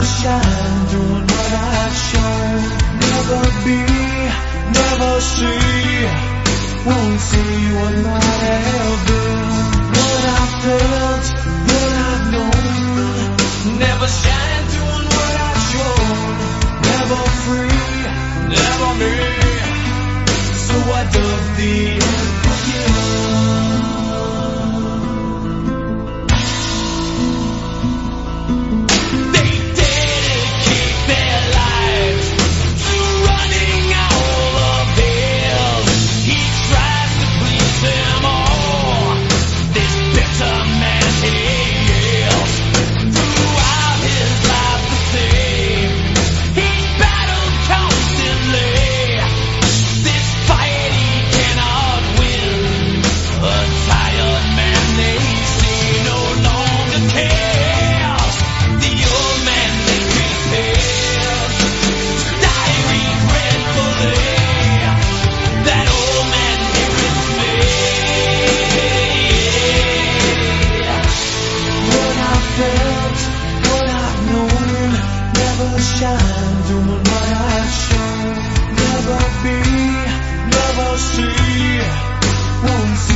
I'll shine doing what I. Never be, never see. Won't see what might have been. What I felt, what I've known. Never shine doing what I've shown. Never free, never me. So I the never see, won't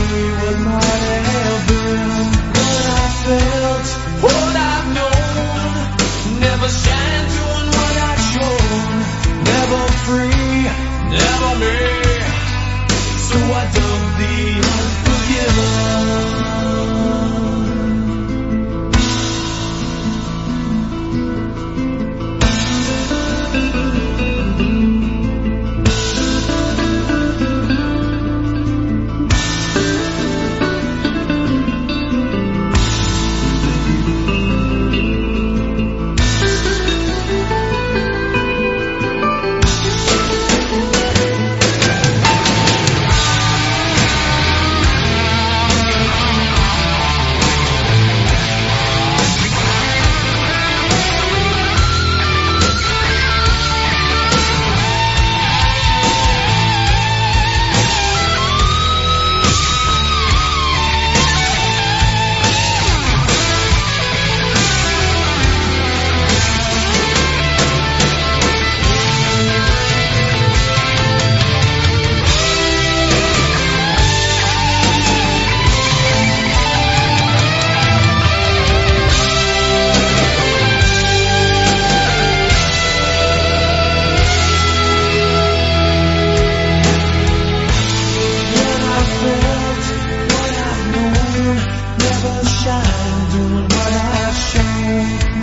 shine, doing what I should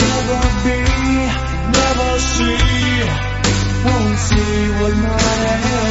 never be, never see, won't see what my head.